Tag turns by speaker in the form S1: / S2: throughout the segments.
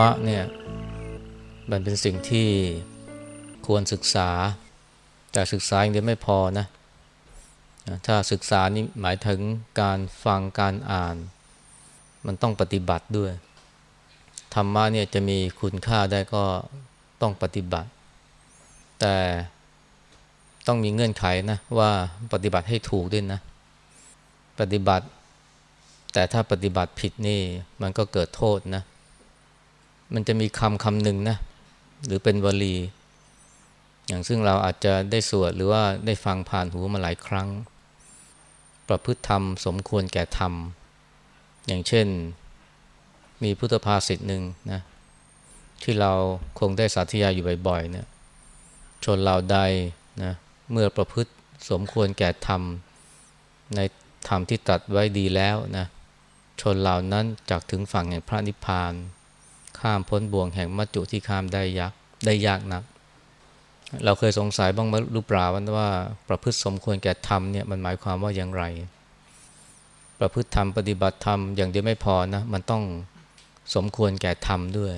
S1: ธรรมะเนี่ยมันเป็นสิ่งที่ควรศึกษา แต่ศึกษาอย่างเดียวไม่พอนะ ถ้าศึกษานี่หมายถึงการฟังการอ่าน มันต้องปฏิบัติด้วย ธรรมะเนี่ยจะมีคุณค่าได้ก็ต้องปฏิบัติ แต่ต้องมีเงื่อนไขนะว่าปฏิบัติให้ถูกด้วยนะ ปฏิบัติ แต่ถ้าปฏิบัติผิดนี่มันก็เกิดโทษนะ มันจะมีคำคำหนึ่งนะ หรือเป็นวลี อย่างซึ่งเราอาจจะได้สวดหรือว่าได้ฟังผ่านหูมาหลายครั้ง ประพฤติธรรมสมควรแก่ธรรม อย่างเช่น มีพุทธภาษิตหนึ่งนะที่เราคงได้สาธยายอยู่บ่อยๆเนี่ยชนเราใดนะเมื่อประพฤติสมควรแก่ธรรม ในธรรมที่ตัดไว้ดีแล้วนะชนเหล่านั้นจากถึงฝั่งแห่งพระนิพพาน ข้ามพ้นบ่วงแห่งมัจจุที่ข้ามได้ยักได้ยากนัก เราเคยสงสัยบ้างไหมรูปปล่าว่า ประพฤติสมควรแก่ธรรมเนี่ยมันหมายความว่าอย่างไร ประพฤติธรรมปฏิบัติธรรมอย่างเดียวไม่พอนะมันต้องสมควรแก่ธรรมด้วย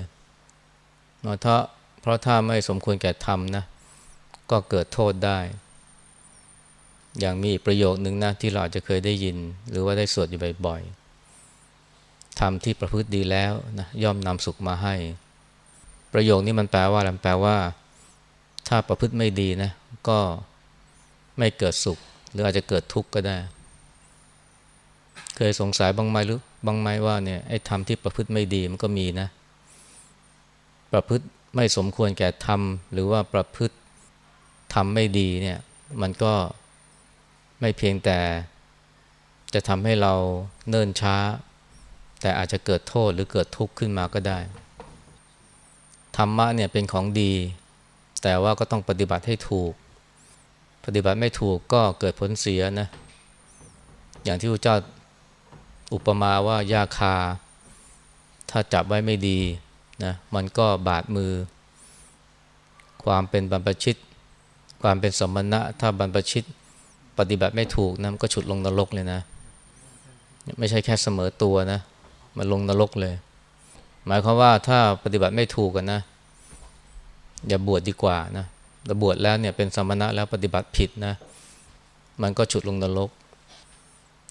S1: เพราะเพราะถ้าไม่สมควรแก่ธรรมนะก็เกิดโทษได้ อย่างมีประโยคนึงนะที่เราอาจจะเคยได้ยิน หรือว่าได้สวดอยู่บ่อยๆ ทำที่ประพฤติดีแล้วนะย่อมนำสุขมาให้ ประโยคนี้มันแปลว่าอะไรแปลว่า ถ้าประพฤติไม่ดีนะ ก็ไม่เกิดสุข หรืออาจจะเกิดทุกข์ก็ได้ เคยสงสัยบ้างไหมหรือบ้างไหมว่าเนี่ยไอ้ทำที่ประพฤติไม่ดีมันก็มีนะ ประพฤติไม่สมควรแก่ทำหรือว่าประพฤติทำไม่ดีเนี่ย มันก็ไม่เพียงแต่จะทำให้เราเนิ่นช้า แต่อาจจะเกิดโทษหรือเกิดทุกข์ขึ้นมาก็ได้ ธรรมะเนี่ยเป็นของดี แต่ว่าก็ต้องปฏิบัติให้ถูก ปฏิบัติไม่ถูกก็เกิดผลเสียนะ อย่างที่พระเจ้าอุปมาว่ายาคา ถ้าจับไว้ไม่ดีนะมันก็บาดมือ ความเป็นบรรพชิต ความเป็นสมณะถ้าบรรพชิต ปฏิบัติไม่ถูกนะมันก็ฉุดลงนรกเลยนะ ไม่ใช่แค่เสมอตัวนะ มันลงนรกเลย หมายความว่าถ้าปฏิบัติไม่ถูกกันนะ อย่าบวชดดีกว่านะแต่บวชแล้วเนี่ยเป็นสมณะแล้วปฏิบัติผิดนะ มันก็ฉุดลงนรก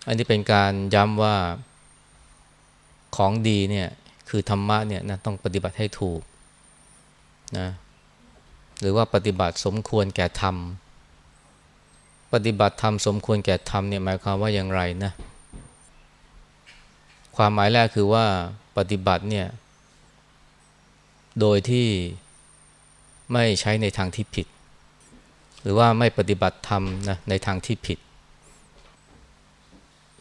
S1: อันนี้เป็นการย้ำว่าของดีเนี่ยคือธรรมะเนี่ยนะต้องปฏิบัติให้ถูกนะหรือว่าปฏิบัติสมควรแก่ธรรม ปฏิบัติธรรมสมควรแก่ธรรมเนี่ยหมายความว่าอย่างไรนะ ความหมายแรกคือว่าปฏิบัติเนี่ย โดยที่ไม่ใช้ในทางที่ผิด หรือว่าไม่ปฏิบัติธรรมนะในทางที่ผิด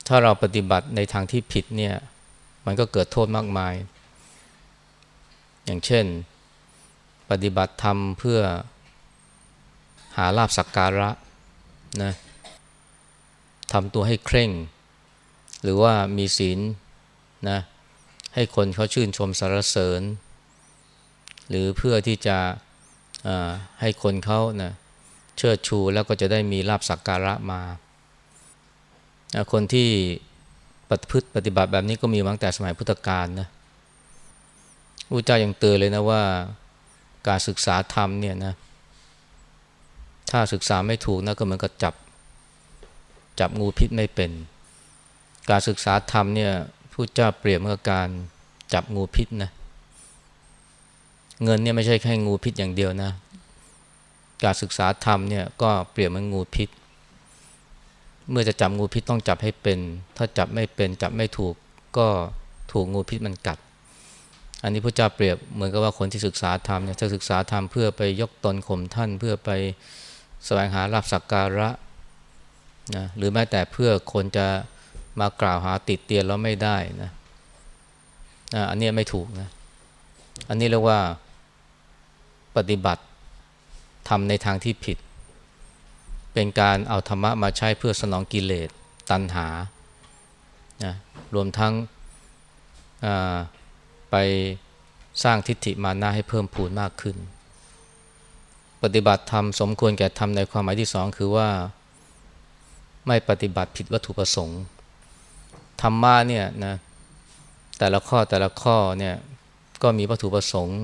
S1: ถ้าเราปฏิบัติในทางที่ผิดเนี่ย มันก็เกิดโทษมากมาย อย่างเช่น ปฏิบัติธรรมเพื่อหาลาบสักการะนะทำตัวให้เคร่ง หรือว่ามีศีล นะให้คนเขาชื่นชมสรรเสริญ หรือเพื่อที่จะให้คนเขานะเชิดชูแล้วก็จะได้มีลาบสักการะมา คนที่ปฏิพฤติปฏิบัติแบบนี้ก็มีมาตั้งแต่สมัยพุทธกาลนะพระเจ้ายังเตือนเลยนะว่าการศึกษาธรรมเนี่ยนะถ้าศึกษาไม่ถูกนะก็เหมือนกับจับจับงูพิษไม่เป็น การศึกษาธรรมเนี่ย ผู้เจ้าเปรียบเมื่อการจับงูพิษนะเงินเนี่ยไม่ใช่แค่งูพิษอย่างเดียวนะการศึกษาธรรมเนี่ยก็เปรียบเหมือนงูพิษ เมื่อจะจับงูพิษต้องจับให้เป็น ถ้าจับไม่เป็นจับไม่ถูกก็ถูกงูพิษมันกัด อันนี้พระเจ้าเปรียบเหมือนกับว่าคนที่ศึกษาธรรมเนี่ยจะศึกษาธรรมเพื่อไปยกตนข่มท่าน เพื่อไปแสวงหาลาภสักการะนะหรือแม้แต่เพื่อคนจะ มากล่าวหาติดเตียนแล้วไม่ได้นะนะอันนี้ไม่ถูกนะ อันนี้เรียกว่าปฏิบัติทำในทางที่ผิด เป็นการเอาธรรมะมาใช้เพื่อสนองกิเลสตัณหานะรวมทั้งไปสร้างทิฏฐิมานะให้เพิ่มพูนมากขึ้น ปฏิบัติธรรมสมควรแก่ธรรมในความหมายที่สองคือว่าไม่ปฏิบัติผิดวัตถุประสงค์ ธรรมะเนี่ยนะแต่ละข้อแต่ละข้อเนี่ยก็มีวัตถุประสงค์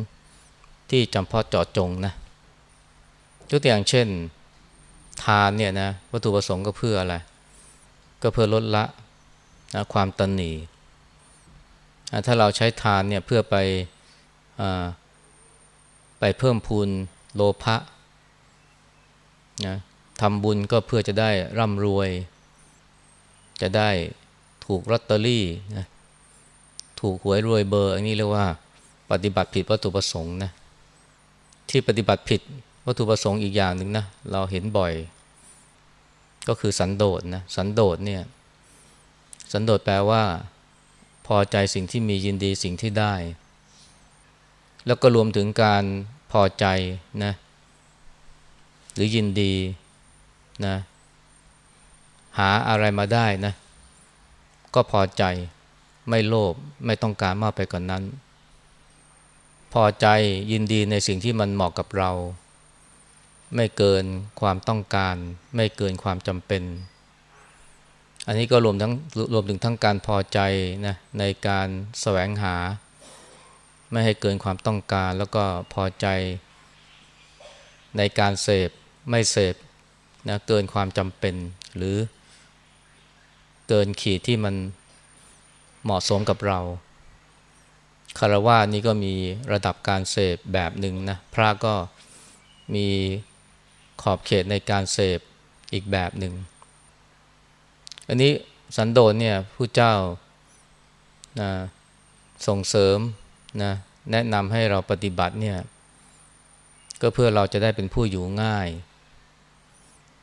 S1: ที่จำเพาะเจาะจงนะยกตัวอย่างเช่น ทานเนี่ยนะวัตถุประสงค์ก็เพื่ออะไร ก็เพื่อลดละนะความตนหนีถ้าเราใช้ทานเนี่ยเพื่อไปไปเพิ่มพูนโลภะนะทำบุญก็เพื่อจะได้ร่ำรวย จะได้ ถูกลอตเตอรี่นะถูกหวยรวยเบอร์ อันนี้เรียกว่า ปฏิบัติผิดวัตถุประสงค์นะที่ปฏิบัติผิดวัตถุประสงค์อีกอย่างหนึ่งนะเราเห็นบ่อย ก็คือสันโดษนะสันโดษเนี่ยสันโดษแปลว่า พอใจสิ่งที่มียินดีสิ่งที่ได้ แล้วก็รวมถึงการพอใจนะหรือยินดีนะหาอะไรมาได้นะ ก็พอใจไม่โลภไม่ต้องการมากไปกว่านนั้น พอใจยินดีในสิ่งที่มันเหมาะกับเรา ไม่เกินความต้องการ ไม่เกินความจำเป็น อันนี้ก็รวมทั้งรวมถึงทั้งการพอใจนะในการแสวงหา ไม่ให้เกินความต้องการแล้วก็พอใจในการเสพไม่เสพนะเกินความจำเป็นหรือ เกินขีดที่มันเหมาะสมกับเราคารวะนี่ก็มีระดับการเสพแบบหนึ่งนะพระก็มีขอบเขตในการเสพอีกแบบหนึ่ง อันนี้สันโดษเนี่ยผู้เจ้านะส่งเสริมนะแนะนำให้เราปฏิบัติเนี่ยก็เพื่อเราจะได้เป็นผู้อยู่ง่าย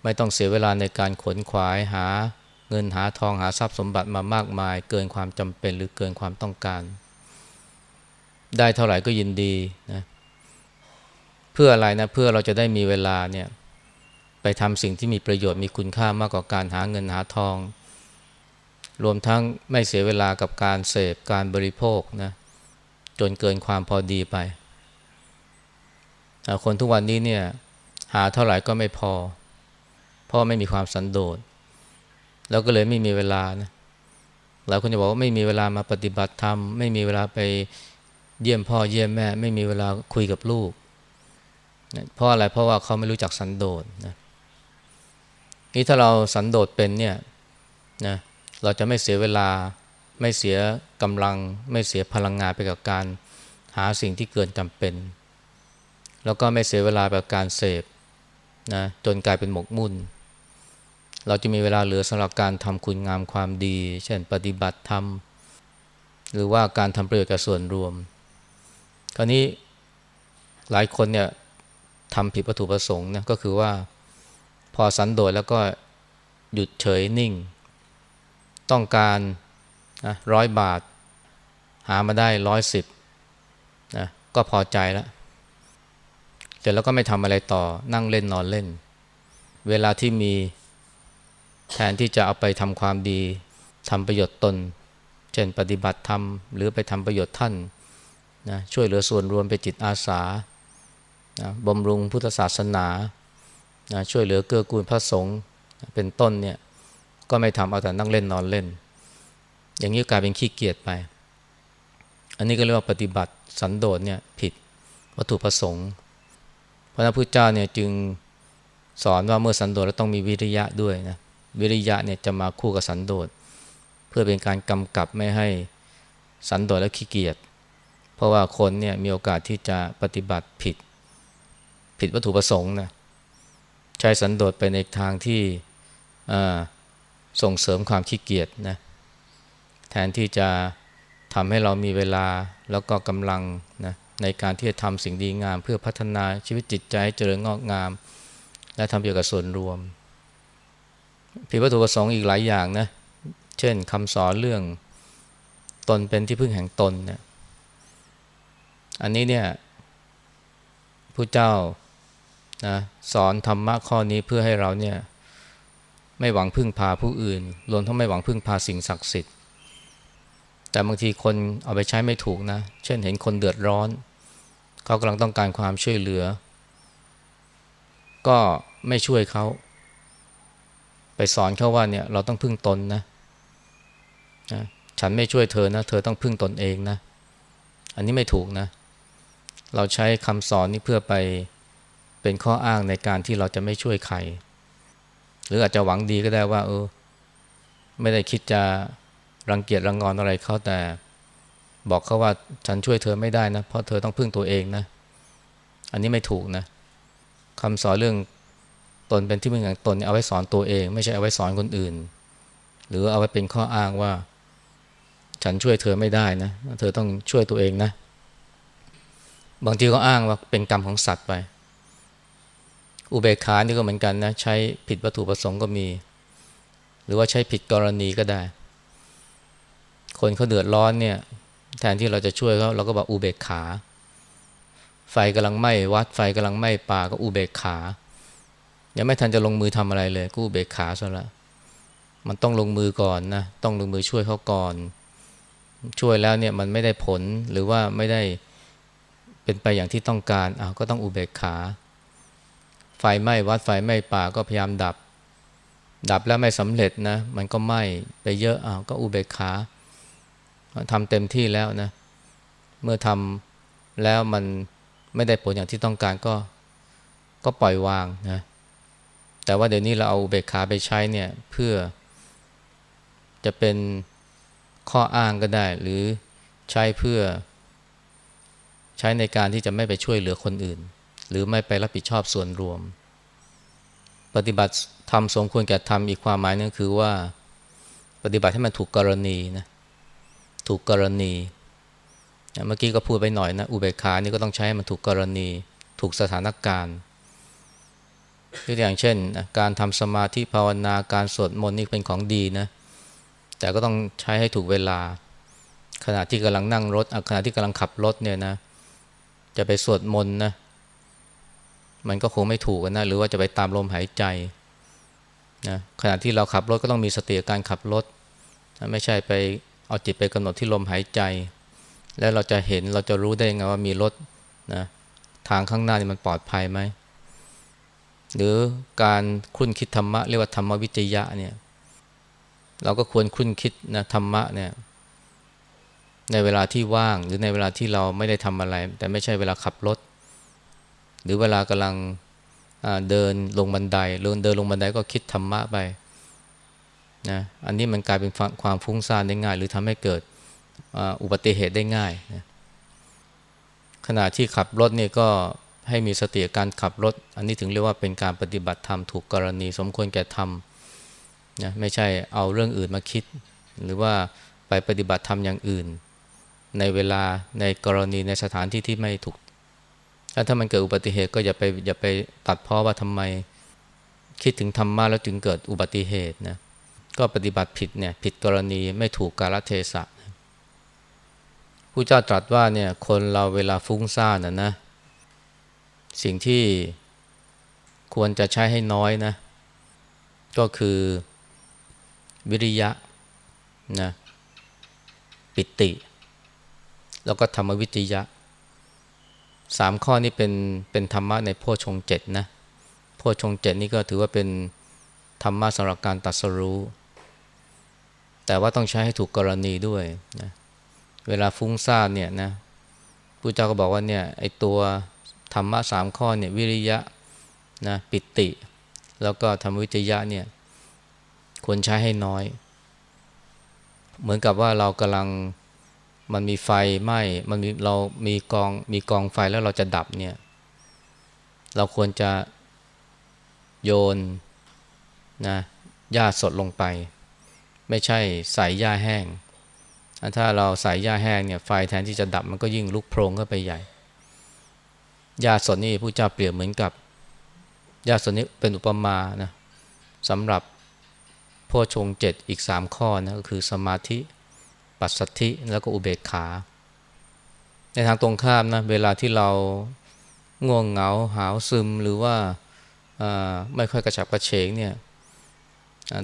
S1: ไม่ต้องเสียเวลาในการขนขวายหา เงินหาทองหาทรัพย์สมบัติมามากมาย เกินความจำเป็นหรือเกินความต้องการ ได้เท่าไหร่ก็ยินดีนะเพื่ออะไรนะเพื่อเราจะได้มีเวลาเนี่ยไปทำสิ่งที่มีประโยชน์มีคุณค่ามากกว่าการหาเงินหาทอง รวมทั้งไม่เสียเวลากับการเสพการบริโภคนะจนเกินความพอดีไป คนทุกวันนี้เนี่ยหาเท่าไหร่ก็ไม่พอ เพราะไม่มีความสันโดษ เราก็เลยไม่มีเวลานะหลายคนจะบอกว่าไม่มีเวลามาปฏิบัติธรรม ไม่มีเวลาไปเยี่ยมพ่อเยี่ยมแม่ ไม่มีเวลาคุยกับลูกนะเพราะอะไรเพราะว่าเขาไม่รู้จักสันโดษนะนี่ถ้าเราสันโดษเป็นเนี่ยนะเราจะไม่เสียเวลาไม่เสียกำลัง ไม่เสียพลังงานไปกับการหาสิ่งที่เกินจำเป็น แล้วก็ไม่เสียเวลาไปกับการเสพนะจนกลายเป็นหมกมุ่น เราจะมีเวลาเหลือสำหรับการทำคุณงามความดี เช่นปฏิบัติธรรม หรือว่าการทำประโยชน์กับส่วนรวม คราวนี้หลายคนเนี่ยทำผิดวัตถุประสงค์นะก็คือว่าพอสันโดษแล้วก็หยุดเฉยนิ่ง ต้องการนะร้อยบาท หามาได้ร้อยสิบนะก็พอใจแล้วเสร็จแล้วก็ไม่ทำอะไรต่อนั่งเล่นนอนเล่น เวลาที่มี แทนที่จะเอาไปทำความดีทำประโยชน์ตน เช่นปฏิบัติธรรมหรือไปทำประโยชน์ท่านนะช่วยเหลือส่วนรวมไปจิตอาสานะบำรุงพุทธศาสนานะช่วยเหลือเกื้อกูลพระสงฆ์เป็นต้นเนี่ยก็ไม่ทำเอาแต่นั่งเล่นนอนเล่น อย่างนี้กลายเป็นขี้เกียจไป อันนี้ก็เรียกว่าปฏิบัติสันโดษเนี่ยผิดวัตถุประสงค์ พระพุทธเจ้าเนี่ยจึงสอนว่าเมื่อสันโดษแล้วต้องมีวิริยะด้วยนะ วิริยะเนี่ยจะมาคู่กับสันโดษ เพื่อเป็นการกำกับไม่ให้สันโดษและขี้เกียจเพราะว่าคนเนี่ยมีโอกาสที่จะปฏิบัติผิด ผิดวัตถุประสงค์นะใช้สันโดษไปในทางที่ส่งเสริมความขี้เกียจนะแทนที่จะทำให้เรามีเวลาแล้วก็กำลังนะในการที่จะทำสิ่งดีงาม เพื่อพัฒนาชีวิตจิตใจเจริญงอกงาม และทำเกี่ยวกับส่วนรวม ผิดวัตถุประสงค์อีกหลายอย่างนะ เช่นคำสอนเรื่องตนเป็นที่พึ่งแห่งตนเนี่ยอันนี้เนี่ยผู้เจ้านะสอนธรรมะข้อนี้เพื่อให้เราเนี่ยไม่หวังพึ่งพาผู้อื่นรวมทั้งไม่หวังพึ่งพาสิ่งศักดิ์สิทธิ์ แต่บางทีคนเอาไปใช้ไม่ถูกนะ เช่นเห็นคนเดือดร้อน เขากำลังต้องการความช่วยเหลือ ก็ไม่ช่วยเขา ไปสอนเขาว่าเนี่ยเราต้องพึ่งตนนะนะฉันไม่ช่วยเธอนะ เธอต้องพึ่งตนเองนะ อันนี้ไม่ถูกนะ เราใช้คำสอนนี้เพื่อไปเป็นข้ออ้างในการที่เราจะไม่ช่วยใคร หรืออาจจะหวังดีก็ได้ว่า เออ ไม่ได้คิดจะรังเกียจรังงอนอะไรเขาแต่ บอกเขาว่าฉันช่วยเธอไม่ได้นะ เพราะเธอต้องพึ่งตัวเองนะ อันนี้ไม่ถูกนะคำสอนเรื่อง ตนเป็นที่พึ่งของตนเอาไว้สอนตัวเอง ไม่ใช่เอาไว้สอนคนอื่น หรือเอาไว้เป็นข้ออ้างว่า ฉันช่วยเธอไม่ได้นะ เธอต้องช่วยตัวเองนะ บางทีก็อ้างว่าเป็นกรรมของสัตว์ไป อุเบกขานี่ก็เหมือนกันนะ ใช้ผิดวัตถุประสงค์ก็มี หรือว่าใช้ผิดกรณีก็ได้ คนเขาเดือดร้อนเนี่ยแทนที่เราจะช่วยเขาเราก็บอกอุเบกขา ไฟกำลังไหม้วัดไฟกำลังไหม้ป่าก็อุเบกขา ยังไม่ทันจะลงมือทำอะไรเลย กู้เบกขาซะละมันต้องลงมือก่อนนะต้องลงมือช่วยเขาก่อน ช่วยแล้วเนี่ยมันไม่ได้ผลหรือว่าไม่ได้เป็นไปอย่างที่ต้องการอ้าวก็ต้องอุเบกขา ไฟไหม้วัดไฟไหม้ป่าก็พยายามดับ ดับแล้วไม่สำเร็จนะ มันก็ไหม้ไปเยอะอ้าวก็อุเบกขาทำเต็มที่แล้วนะ เมื่อทำแล้วมันไม่ได้ผลอย่างที่ต้องการก็ ก็ปล่อยวางนะ แต่ว่าเดี๋ยวนี้เราเอาเบกขาไปใช้เนี่ยเพื่อจะเป็นข้ออ้างก็ได้ หรือใช้เพื่อ ใช้ในการที่จะไม่ไปช่วยเหลือคนอื่น หรือไม่ไปรับผิดชอบส่วนรวม ปฏิบัติทำสมควรแก่ทำอีกความหมายนึงคือว่า ปฏิบัติให้มันถูกกรณีนะถูกกรณีเมื่อกี้ก็พูดไปหน่อยนะอุเบกขานี่ก็ต้องใช้ให้มันถูกกรณี ถูกสถานการณ์ ยกตัวอย่างเช่น การทำสมาธิภาวนาการสวดมนต์นี่เป็นของดีนะ แต่ก็ต้องใช้ให้ถูกเวลา ขณะที่กำลังนั่งรถขณะที่กำลังขับรถเนี่ยนะ จะไปสวดมนต์นะ มันก็คงไม่ถูกนะ หรือว่าจะไปตามลมหายใจนะขณะที่เราขับรถก็ต้องมีสติการขับรถ ไม่ใช่ไปเอาจิตไปกำหนดที่ลมหายใจ แล้วเราจะเห็นเราจะรู้ได้ไงว่ามีรถนะทางข้างหน้านี่มันปลอดภัยไหม หรือการคุ้นคิดธรรมะเรียกว่าธรรมวิจยะเนี่ยเราก็ควรคุ้นคิดนะธรรมะเนี่ยในเวลาที่ว่างหรือในเวลาที่เราไม่ได้ทำอะไร แต่ไม่ใช่เวลาขับรถ หรือเวลากำลังเดินลงบันไดลงเดินลงบันไดก็คิดธรรมะไปนะอันนี้มันกลายเป็นความฟุ้งซ่านได้ง่าย หรือทำให้เกิดอุบัติเหตุได้ง่ายนะขณะที่ขับรถนี่ก็ ให้มีสติการขับรถ อันนี้ถึงเรียกว่าเป็นการปฏิบัติธรรมถูกกรณีสมควรแก่ธรรมนะไม่ใช่เอาเรื่องอื่นมาคิด หรือว่าไปปฏิบัติธรรมอย่างอื่น ในเวลาในกรณีในสถานที่ที่ไม่ถูกถ้ามันเกิดอุบัติเหตุก็อย่าไปอย่าไปตัดพ้อว่าทำไมคิดถึงธรรมะแล้วจึงเกิดอุบัติเหตุนะก็ปฏิบัติผิดเนี่ยผิดกรณีไม่ถูกกาลเทศะผู้เจ้าตรัสว่าเนี่ยคนเราเวลาฟุ้งซ่านนะนะ สิ่งที่ควรจะใช้ให้น้อยนะ ก็คือวิริยะนะปิติ แล้วก็ธรรมวิจยะสามข้อนี้เป็นเป็นธรรมะในโพชงเจ็ดนะโพชงเจ็ดนี่ก็ถือว่าเป็นธรรมะสำหรับการตัดสรู้ แต่ว่าต้องใช้ให้ถูกกรณีด้วยนะเวลาฟุ้งซ่านเนี่ยนะผู้เจ้าก็บอกว่าเนี่ยไอตัว ธรรมะสามข้อเนี่ยวิริยะนะปิติ แล้วก็ธรรมวิจยะเนี่ยควรใช้ให้น้อย เหมือนกับว่าเรากำลังมันมีไฟไหม้มันมีเรามีกองมีกองไฟแล้วเราจะดับเนี่ย เราควรจะโยนนะหญ้าสดลงไป ไม่ใช่ใส่หญ้าแห้ง ถ้าเราใส่หญ้าแห้งเนี่ยไฟแทนที่จะดับมันก็ยิ่งลุกโพรงเข้าไปใหญ่ ญาสดนี่ผู้เจ้าเปรียบเหมือนกับญาสดนี้เป็นอุปมานะสำหรับพ่อชงเจ็ดอีกสามข้อนะก็คือสมาธิ ปัสสัทธิแล้วก็อุเบกขา ในทางตรงข้ามนะเวลาที่เราง่วงเหงาหาวซึมหรือว่าไม่ค่อยกระฉับกระเฉงเนี่ย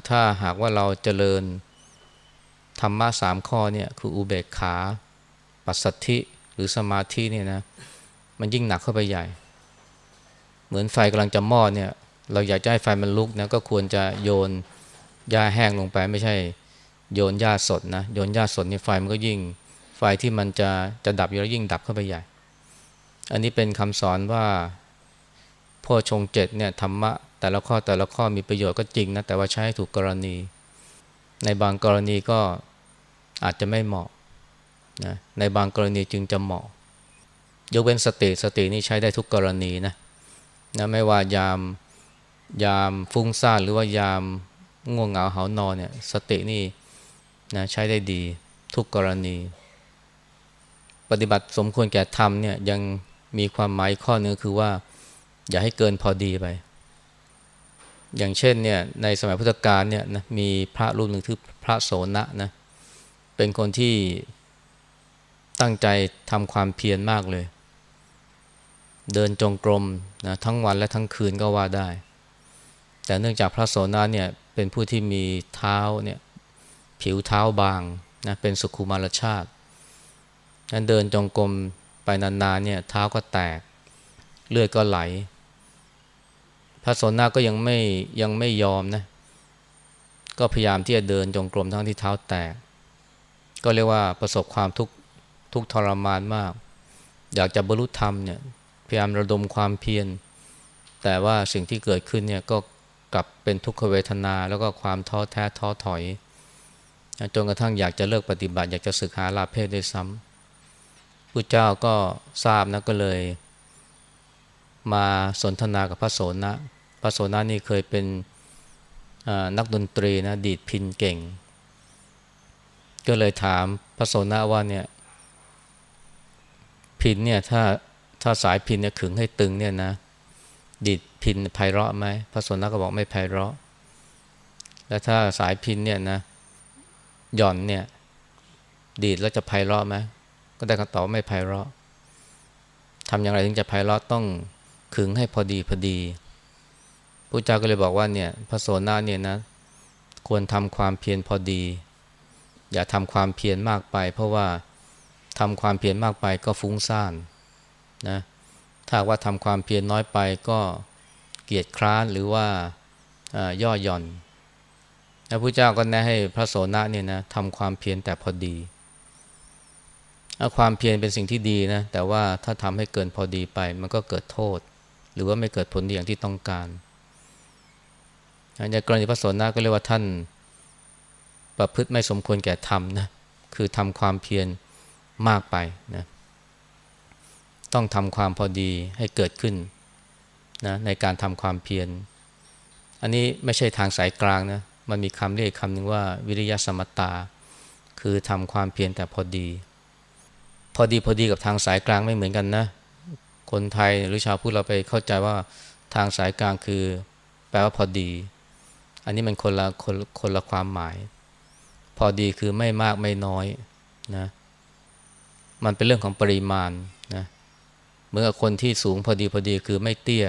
S1: ถ้าหากว่าเราเจริญธรรมะสามข้อเนี่ยคืออุเบกขา ปัสสัทธิหรือสมาธิเนี่ยนะ มันยิ่งหนักเข้าไปใหญ่ เหมือนไฟกำลังจะมอดเนี่ย เราอยากจะให้ไฟมันลุกนะก็ควรจะโยนหญ้าแห้งลงไปไม่ใช่ โยนหญ้าสดนะโยนหญ้าสดนี่ไฟมันก็ยิ่ง ไฟที่มันจะจะดับอยู่แล้วยิ่งดับเข้าไปใหญ่ อันนี้เป็นคำสอนว่าพ่อชงเจ็ดเนี่ยธรรมะแต่ละข้อแต่ละข้อมีประโยชน์ก็จริงนะแต่ว่าใช้ถูกกรณี ในบางกรณีก็อาจจะไม่เหมาะนะในบางกรณีจึงจะเหมาะ ยกเว้นสติสตินี่ใช้ได้ทุกกรณีนะนะไม่ว่ายามยามฟุ้งซ่านหรือว่ายามง่วงเหงาเหานอนเนี่ยสตินี่นะใช้ได้ดีทุกกรณี ปฏิบัติสมควรแก่ธรรมเนี่ยยังมีความหมายข้อนึงคือว่า อย่าให้เกินพอดีไป อย่างเช่นเนี่ยในสมัยพุทธกาลเนี่ยนะมีพระรูปหนึ่งคือพระโสนะนะเป็นคนที่ตั้งใจทำความเพียรมากเลย เดินจงกรมนะทั้งวันและทั้งคืนก็ว่าได้ แต่เนื่องจากพระโสนะเนี่ยเป็นผู้ที่มีเท้าเนี่ยผิวเท้าบางนะเป็นสุขุมารชาตินั้นเดินจงกรมไปนานๆเนี่ยเท้าก็แตกเลือดก็ไหล พระโสนาก็ยังไม่ยังไม่ยอมนะก็พยายามที่จะเดินจงกรมทั้งที่เท้าแตก ก็เรียกว่าประสบความทุกข์ทุกทรมานมาก อยากจะบรรลุธรรมเนี่ย พยายามระดมความเพียรแต่ว่าสิ่งที่เกิดขึ้นเนี่ยก็กลับเป็นทุกขเวทนา แล้วก็ความท้อแท้ท้อถอยจนกระทั่งอยากจะเลิกปฏิบัติ อยากจะศึกหาลาเพศด้วยซ้ำผู้เจ้าก็ทราบนะก็เลย มาสนทนากับพระโสนะพระโสนะนี่เคยเป็นนักดนตรีนะดีดพินเก่ง ก็เลยถามพระโสนะว่าเนี่ยพินเนี่ยถ้า ถ้าสายพินเนี่ยขึงให้ตึงเนี่ยนะดีดพินไพเราะไหมพระสนะก็บอกไม่ไพเราะ แล้วถ้าสายพินเนี่ยนะหย่อนเนี่ย ดีดแล้วจะไพเราะไหมก็ได้คำตอบไม่ไพเราะทำอย่างไรถึงจะไพเราะต้องขึงให้พอดีพอดีพระเจ้าก็เลยบอกว่าเนี่ยพระโสนาเนี่ยนะ ควรทำความเพียรพอดี อย่าทำความเพียรมากไป เพราะว่าทำความเพียรมากไปก็ฟุ้งซ่าน นะถ้าว่าทำความเพียรน้อยไปก็เกียจคร้านหรือว่าย่อหย่อนพระพุทธเจ้าก็แนะให้พระโสนะเนี่ยนะทำความเพียรแต่พอดีความเพียรเป็นสิ่งที่ดีนะแต่ว่าถ้าทำให้เกินพอดีไป มันก็เกิดโทษ หรือว่าไม่เกิดผลดีอย่างที่ต้องการในกรณีพระโสนะก็เรียกว่าท่านประพฤติไม่สมควรแก่ธรรมนะคือทำความเพียรมากไปนะ ต้องทำความพอดีให้เกิดขึ้นนะในการทำความเพียร อันนี้ไม่ใช่ทางสายกลางนะมันมีคำเรียกคำหนึ่งว่าวิริยะสมตา คือทำความเพียรแต่พอดี พอดีพอดีกับทางสายกลางไม่เหมือนกันนะคนไทยหรือชาวพุทธเราไปเข้าใจว่าทางสายกลางคือ แปลว่าพอดี อันนี้มันคนละคนคนละความหมาย พอดีคือไม่มากไม่น้อยนะมันเป็นเรื่องของปริมาณ นะเมื่อคนที่สูงพอดีพอดีคือไม่เตี้ย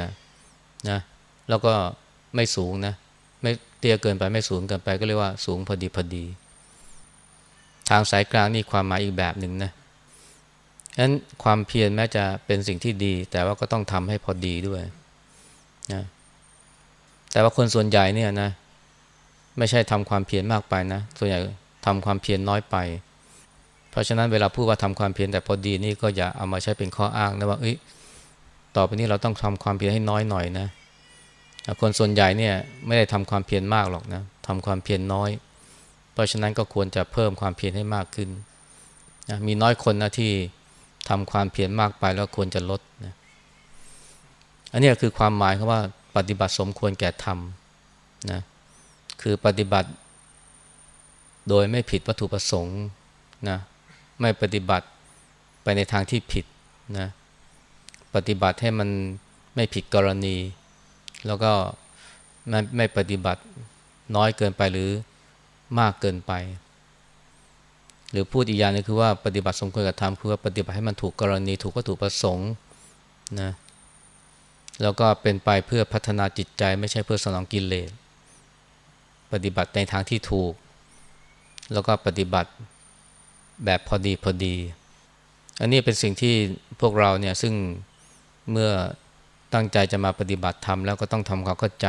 S1: นะแล้วก็ไม่สูงนะไม่เตี้ยเกินไปไม่สูงเกินไปก็เรียกว่าสูงพอดีพอดี ทางสายกลางนี่ความหมายอีกแบบหนึ่งนะฉะนั้นความเพียรแม้จะเป็นสิ่งที่ดี แต่ว่าก็ต้องทำให้พอดีด้วยนะแต่ว่าคนส่วนใหญ่เนี่ยนะ ไม่ใช่ทำความเพียรมากไปนะ ส่วนใหญ่ทำความเพียรน้อยไป เพราะฉะนั้นเวลาพูดว่าทำความเพียรแต่พอดีนี่ก็อย่าเอามาใช้เป็นข้ออ้างนะว่าเอ้ยต่อไปนี้เราต้องทำความเพียรให้น้อยหน่อยนะคนส่วนใหญ่เนี่ยไม่ได้ทำความเพียรมากหรอกนะทำความเพียรน้อย เพราะฉะนั้นก็ควรจะเพิ่มความเพียรให้มากขึ้นนะมีน้อยคนนะที่ทำความเพียรมากไปแล้วควรจะลดนะอันนี้คือความหมายคำว่าปฏิบัติสมควรแก่ธรรมนะคือปฏิบัติโดยไม่ผิดวัตถุประสงค์นะ ไม่ปฏิบัติไปในทางที่ผิดนะปฏิบัติให้มันไม่ผิดกรณี แล้วก็ไม่ไม่ปฏิบัติน้อยเกินไปหรือมากเกินไป หรือพูดอีกอย่างนึงคือว่าปฏิบัติสมควรกับธรรมคือว่าปฏิบัติให้มันถูกกรณี ถูกวัตถุประสงค์นะแล้วก็เป็นไปเพื่อพัฒนาจิตใจไม่ใช่เพื่อสนองกิเลสปฏิบัติในทางที่ถูก แล้วก็ปฏิบัติ แบบพอดีพอดี อันนี้เป็นสิ่งที่พวกเราเนี่ยซึ่งเมื่อตั้งใจจะมาปฏิบัติธรรมแล้วก็ต้องทำความเข้าใจ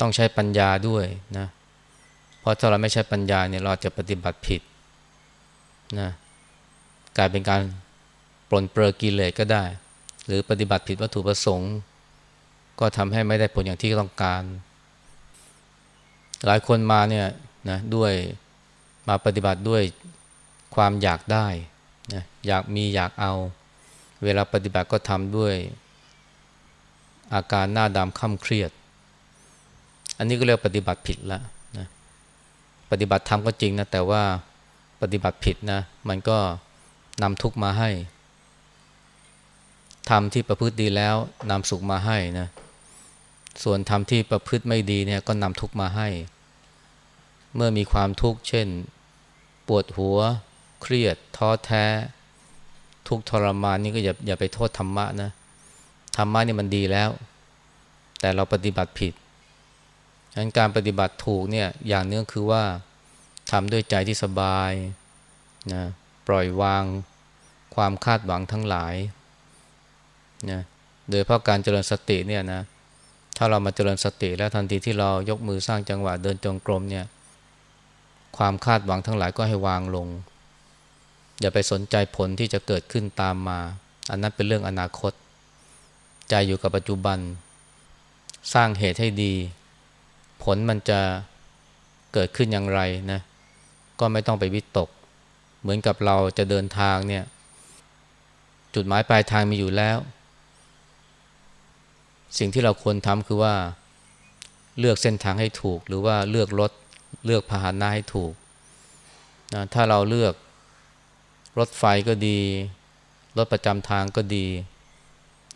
S1: ต้องใช้ปัญญาด้วยนะเพราะถ้าเราไม่ใช้ปัญญาเนี่ยเราจะปฏิบัติผิดนะกลายเป็นการปลนเปลือกิเลสก็ได้ หรือปฏิบัติผิดวัตถุประสงค์ ก็ทำให้ไม่ได้ผลอย่างที่ต้องการ หลายคนมาเนี่ยนะด้วย มาปฏิบัติด้วยความอยากได้นะอยากมีอยากเอา เวลาปฏิบัติก็ทำด้วย อาการหน้าดำค่ำเครียด อันนี้ก็เรียกปฏิบัติผิดล้วนะปฏิบัติธรรมก็จริงนะแต่ว่าปฏิบัติผิดนะมันก็นำทุกมาให้ทำที่ประพฤติดีแล้วนำสุขมาให้นะส่วนทำที่ประพฤติไม่ดีเนี่ยก็นำทุกมาให้ เมื่อมีความทุกข์เช่น ปวดหัว เครียด ท้อแท้ ทุกทรมานนี่ก็อย่าอย่าไปโทษธรรมะนะธรรมะนี่มันดีแล้ว แต่เราปฏิบัติผิดฉะนั้นการปฏิบัติถูกเนี่ยอย่างนึงคือว่าทำด้วยใจที่สบายนะปล่อยวางความคาดหวังทั้งหลายนะโดยเพราะการเจริญสติเนี่ยนะถ้าเรามาเจริญสติแล้วทันทีที่เรายกมือสร้างจังหวะเดินจงกรมเนี่ย ความคาดหวังทั้งหลายก็ให้วางลง อย่าไปสนใจผลที่จะเกิดขึ้นตามมา อันนั้นเป็นเรื่องอนาคต ใจอยู่กับปัจจุบัน สร้างเหตุให้ดี ผลมันจะเกิดขึ้นอย่างไรนะก็ไม่ต้องไปวิตก เหมือนกับเราจะเดินทางเนี่ย จุดหมายปลายทางมีอยู่แล้ว สิ่งที่เราควรทำคือว่า เลือกเส้นทางให้ถูกหรือว่าเลือกรถ เลือกพาหนะให้ถูกนะถ้าเราเลือกรถไฟก็ดี รถประจำทางก็ดี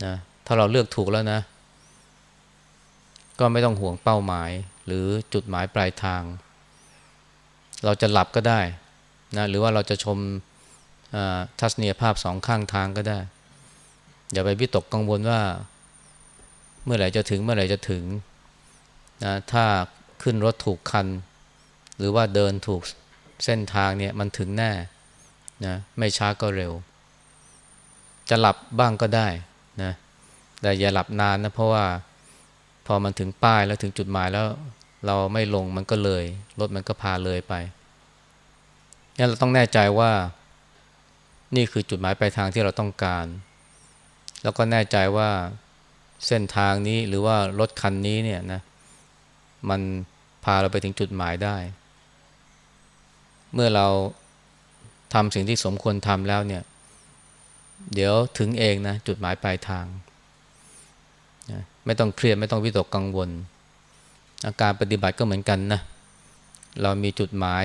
S1: นะถ้าเราเลือกถูกแล้วนะ ก็ไม่ต้องห่วงเป้าหมาย หรือจุดหมายปลายทาง เราจะหลับก็ได้นะหรือว่าเราจะชมทัศนียภาพสองข้างทางก็ได้ อย่าไปวิตกกังวลว่า เมื่อไหร่จะถึงเมื่อไหร่จะถึงนะถ้าขึ้นรถถูกคัน หรือว่าเดินถูกเส้นทางเนี่ยมันถึงแน่นะไม่ช้าก็เร็ว จะหลับบ้างก็ได้นะแต่อย่าหลับนานนะเพราะว่าพอมันถึงป้ายแล้วถึงจุดหมายแล้ว เราไม่ลงมันก็เลย รถมันก็พาเลยไปนี่เราต้องแน่ใจว่า นี่คือจุดหมายปลายทางที่เราต้องการ แล้วก็แน่ใจว่าเส้นทางนี้หรือว่ารถคันนี้เนี่ยนะมันพาเราไปถึงจุดหมายได้ เมื่อเราทำสิ่งที่สมควรทำแล้วเนี่ย เดี๋ยวถึงเองนะจุดหมายปลายทางนะไม่ต้องเครียดไม่ต้องวิตกกังวล อาการปฏิบัติก็เหมือนกันนะเรามีจุดหมาย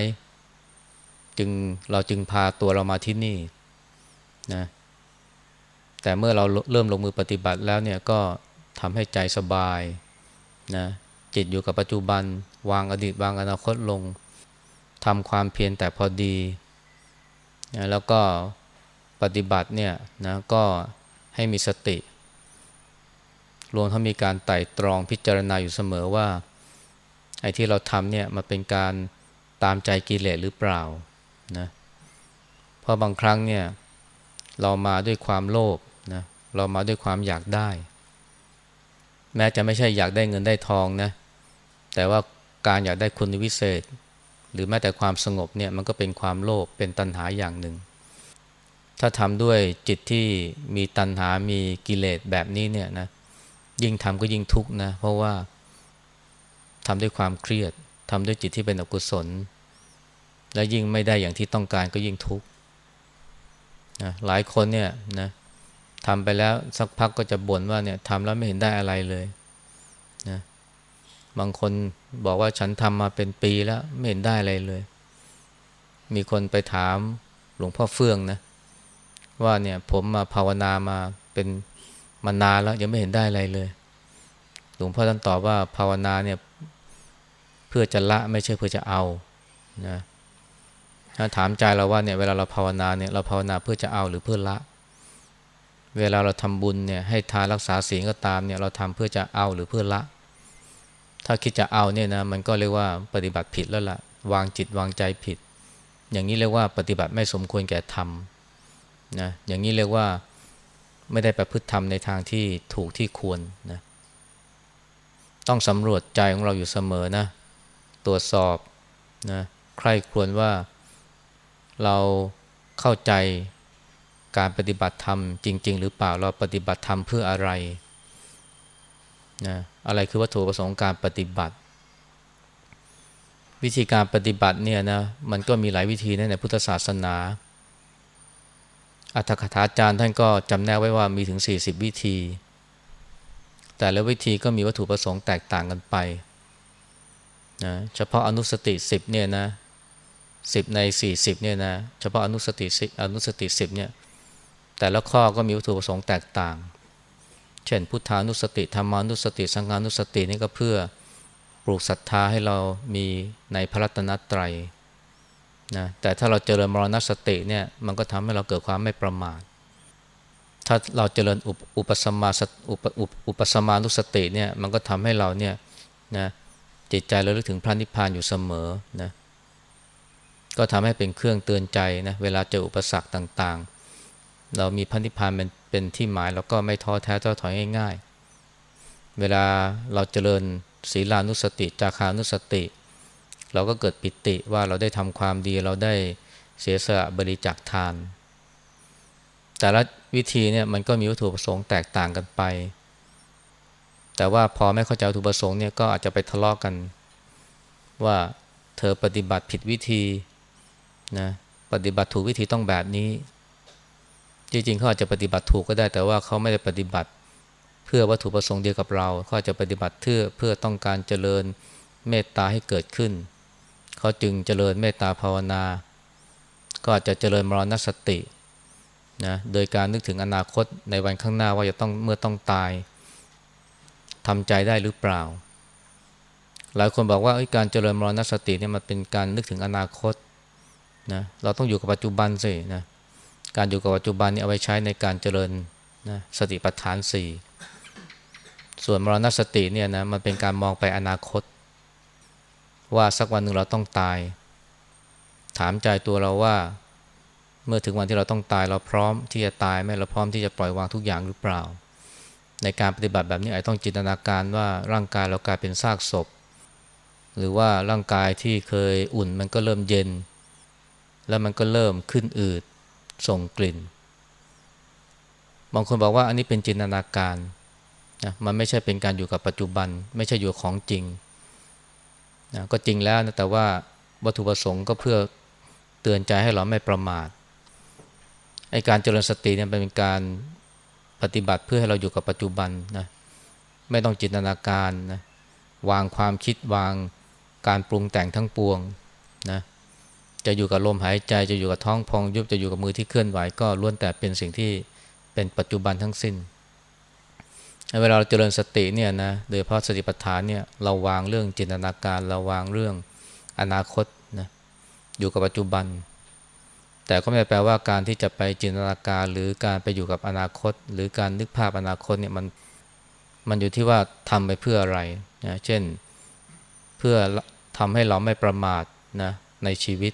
S1: จึงเราจึงพาตัวเรามาที่นี่นะแต่เมื่อเราเริ่มลงมือปฏิบัติแล้วเนี่ยก็ทำให้ใจสบายนะจิตอยู่กับปัจจุบัน วางอดีตวางอนาคตลง ทำความเพียรแต่พอดีนะแล้วก็ปฏิบัติเนี่ยนะก็ให้มีสติ รวมทั้งมีการไต่ตรองพิจารณาอยู่เสมอว่าไอ้ที่เราทำเนี่ยมันเป็นการตามใจกิเลสหรือเปล่านะเพราะบางครั้งเนี่ยเรามาด้วยความโลภนะเรามาด้วยความอยากได้ แม้จะไม่ใช่อยากได้เงินได้ทองนะแต่ว่าการอยากได้คุณวิเศษ หรือแม้แต่ความสงบเนี่ยมันก็เป็นความโลภเป็นตัณหาอย่างหนึ่ง ถ้าทำด้วยจิตที่มีตัณหามีกิเลสแบบนี้เนี่ยนะยิ่งทำก็ยิ่งทุกข์นะเพราะว่าทำด้วยความเครียดทำด้วยจิตที่เป็นอกุศล และยิ่งไม่ได้อย่างที่ต้องการก็ยิ่งทุกข์นะหลายคนเนี่ยนะทำไปแล้วสักพักก็จะบ่นว่าเนี่ยทำแล้วไม่เห็นได้อะไรเลยนะ บางคนบอกว่าฉันทำมาเป็นปีแล้วไม่เห็นได้อะไรเลย มีคนไปถามหลวงพ่อเฟื่องนะ ว่าเนี่ยผมมาภาวนามาเป็นมานานแล้วยังไม่เห็นได้อะไรเลย หลวงพ่อท่านตอบว่าภาวนาเนี่ยเพื่อจะละไม่ใช่เพื่อจะเอานะถ้าถามใจเราว่าเนี่ยเวลาเราภาวนาเนี่ยเราภาวนาเพื่อจะเอาหรือเพื่อละ เวลาเราทำบุญเนี่ยให้ทานรักษาศีลก็ตามเนี่ยเราทำเพื่อจะเอาหรือเพื่อละ ถ้าคิดจะเอาเนี่ยนะมันก็เรียกว่าปฏิบัติผิดแล้วละ่ะ วางจิตวางใจผิด อย่างนี้เรียกว่าปฏิบัติไม่สมควรแก่ธรรมนะอย่างนี้เรียกว่าไม่ได้ประพฤติธรรมในทางที่ถูกที่ควรนะต้องสำรวจใจของเราอยู่เสมอนะตรวจสอบนะใครควรว่าเราเข้าใจการปฏิบัติธรรมจริง ๆ หรือเปล่าเราปฏิบัติธรรมเพื่ออะไรนะ อะไรคือวัตถุประสงค์การปฏิบัติ วิธีการปฏิบัติเนี่ยนะมันก็มีหลายวิธีนะในพุทธศาสนา อัตถคถาจารย์ท่านก็จำแนกไว้ว่ามีถึง 40 วิธี แต่ละวิธีก็มีวัตถุประสงค์แตกต่างกันไปนะเฉพาะอนุสติ 10เนี่ยนะ10 ใน 40เนี่ยนะเฉพาะอนุสติอนุสติ10เนี่ยแต่ละข้อก็มีวัตถุประสงค์แตกต่าง เช่น พุทธานุสติธรรมานุสติ สังฆานุสตินี่ก็เพื่อปลูกศรัทธาให้เรามีในพระรัตนตรัยนะแต่ถ้าเราเจริญมรณสติเนี่ยมันก็ทำให้เราเกิดความไม่ประมาทถ้าเราเจริญอุปสมาอุปอุปสมานุสติเนี่ยมันก็ทำให้เราเนี่ยนะจิตใจเราลึกถึงพระนิพพานอยู่เสมอนะก็ทำให้เป็นเครื่องเตือนใจนะเวลาเจออุปสรรคต่างๆ เรามีพระนิพพานเป็น เป็นที่หมายแล้วก็ไม่ท้อแท้ท้อถอยง่ายๆ เวลาเราเจริญศีลานุสติ จาคานุสติ เราก็เกิดปิติว่าเราได้ทำความดีเราได้เสียสละบริจาคทาน แต่ละวิธีเนี่ยมันก็มีวัตถุประสงค์แตกต่างกันไป แต่ว่าพอไม่เข้าใจวัตถุประสงค์เนี่ยก็อาจจะไปทะเลาะกกัน ว่าเธอปฏิบัติผิดวิธีนะปฏิบัติถูกวิธีต้องแบบนี้ จริงๆเขาอาจจะปฏิบัติถูกก็ได้ แต่ว่าเขาไม่ได้ปฏิบัติเพื่อวัตถุประสงค์เดียวกับเราเขาอาจจะปฏิบัติเพื่อเพื่อต้องการเจริญเมตตาให้เกิดขึ้น เขาจึงเจริญเมตตาภาวนา ก็อาจจะเจริญมรณสตินะโดยการนึกถึงอนาคตในวันข้างหน้าว่าจะต้องเมื่อต้องตายทำใจได้หรือเปล่า หลายคนบอกว่าการเจริญมรณสติเนี่ยมันเป็นการนึกถึงอนาคตนะเราต้องอยู่กับปัจจุบันสินะ การอยู่กับปัจจุบันนี่เอาไว้ใช้ในการเจริญนะสติปัฏฐานสี่ส่วนมรณสติเนี่ยนะมันเป็นการมองไปอนาคต ว่าสักวันหนึ่งเราต้องตาย ถามใจตัวเราว่า เมื่อถึงวันที่เราต้องตายเราพร้อมที่จะตายไหมเราพร้อมที่จะปล่อยวางทุกอย่างหรือเปล่า ในการปฏิบัติแบบนี้ไอ้ต้องจินตนาการว่าร่างกายเรากลายเป็นซากศพ หรือว่าร่างกายที่เคยอุ่นมันก็เริ่มเย็น แล้วมันก็เริ่มขึ้นอืด ส่งกลิ่น บางคนบอกว่าอันนี้เป็นจินตนาการนะมันไม่ใช่เป็นการอยู่กับปัจจุบัน ไม่ใช่อยู่ของจริงนะก็จริงแล้วนะแต่ว่าวัตถุประสงค์ก็เพื่อเตือนใจให้เราไม่ประมาทไอการเจริญสติเนี่ยเป็นการปฏิบัติเพื่อให้เราอยู่กับปัจจุบันนะไม่ต้องจินตนาการนะวางความคิดวางการปรุงแต่งทั้งปวงนะ จะอยู่กับลมหายใจจะอยู่กับท้องพองยุบจะอยู่กับมือที่เคลื่อนไหวก็ล้วนแต่เป็นสิ่งที่เป็นปัจจุบันทั้งสิ้นเวลาเราเจริญสติเนี่ยนะโดยเพราะสติปัฏฐานเนี่ยเราวางเรื่องจินตนาการเราวางเรื่องอนาคตนะอยู่กับปัจจุบัน แต่ก็ไม่ได้แปลว่าการที่จะไปจินตนาการหรือการไปอยู่กับอนาคต หรือการนึกภาพอนาคตเนี่ยมันมันอยู่ที่ว่าทำไปเพื่ออะไรนะเช่นเพื่อทำให้เราไม่ประมาทนะในชีวิต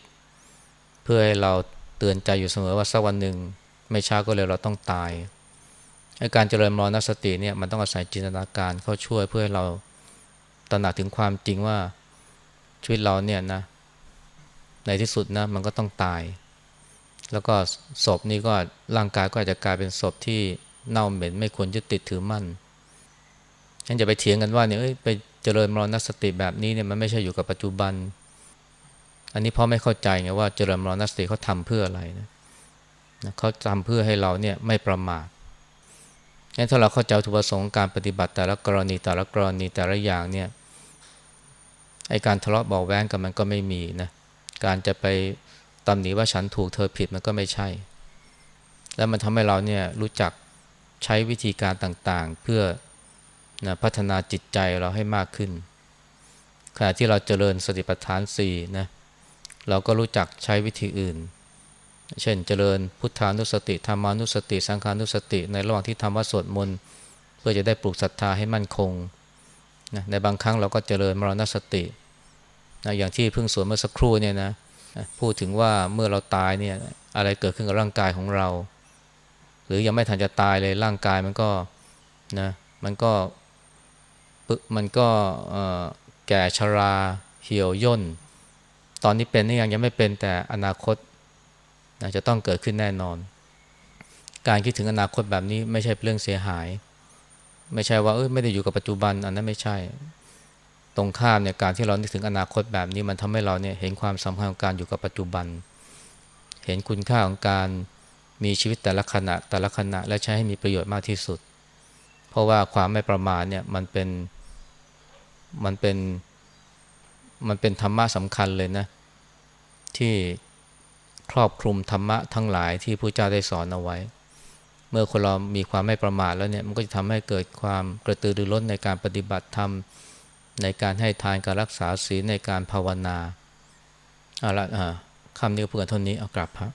S1: พื่อให้เราเตือนใจอยู่เสมอว่าสักวันหนึ่งไม่ช้าก็เร็วเราต้องตายการเจริญมรณสติเนี่ยมันต้องอาศัยจินตนาการเข้าช่วยเพื่อให้เราตระหนักถึงความจริงว่าชีวิตเราเนี่ยนะในที่สุดนะมันก็ต้องตาย แล้วก็ศพนี้ก็ร่างกายก็อาจจะกลายเป็นศพที่เน่าเหม็นไม่ควรยึดติดถือมั่นฉันจะไปเถียงกันว่าเนี่ยไปเจริญมรณสติแบบนี้เนี่ยมันไม่ใช่อยู่กับปัจจุบัน อันนี้เพราะไม่เข้าใจไงว่าเจริญมรณสติเขาทำเพื่ออะไรนะเขาทำเพื่อให้เราเนี่ยไม่ประมาทงั้นถ้าเราเข้าใจถุประสงค์การปฏิบัติแต่ละกรณีแต่ละกรณีแต่ละอย่างเนี่ยไอการทะเลาะเบาแว้งกันมันก็ไม่มีนะการจะไปตำหนิว่าฉันถูกเธอผิดมันก็ไม่ใช่ แล้วมันทำให้เราเนี่ยรู้จักใช้วิธีการต่างๆ เพื่อนะพัฒนาจิตใจเราให้มากขึ้น ขณะที่เราเจริญสติปัฏฐานสี่นะ เราก็รู้จักใช้วิธีอื่น เช่นเจริญพุทธานุสติธรรมานุสติ สังขานุสติ ในระหว่างที่ทำวัดสวดมนต์เพื่อจะได้ปลูกศรัทธาให้มั่นคงนะในบางครั้งเราก็เจริญมรณสตินะอย่างที่เพิ่งสวดเมื่อสักครู่เนี่ยนะพูดถึงว่าเมื่อเราตายเนี่ยอะไรเกิดขึ้นกับร่างกายของเรา หรือยังไม่ทันจะตายเลยร่างกายมันก็นะมันก็มันก็แก่ชราเหี่ยวย่น ตอนนี้เป็นนี่ยังยังไม่เป็นแต่อนาคตนะจะต้องเกิดขึ้นแน่นอน การคิดถึงอนาคตแบบนี้ไม่ใช่เรื่องเสียหาย ไม่ใช่ว่าเออไม่ได้อยู่กับปัจจุบัน อันนั้นไม่ใช่ ตรงข้ามเนี่ยการที่เรานึกถึงอนาคตแบบนี้มันทำให้เราเนี่ยเห็นความสำคัญของการอยู่กับปัจจุบัน เห็นคุณค่าของการมีชีวิตแต่ละขณะแต่ละขณะและใช้ให้มีประโยชน์มากที่สุด เพราะว่าความไม่ประมาทเนี่ยมันเป็นมันเป็น มันเป็นธรรมะสำคัญเลยนะ ที่ครอบคลุมธรรมะทั้งหลายที่พระเจ้าได้สอนเอาไว้ เมื่อคนเรามีความไม่ประมาทแล้วเนี่ยมันก็จะทำให้เกิดความกระตือรือร้นในการปฏิบัติธรรม ในการให้ทานการรักษาศีลในการภาวนาเอาละคำนี้ก็เพื่อเท่านี้เอากลับพระ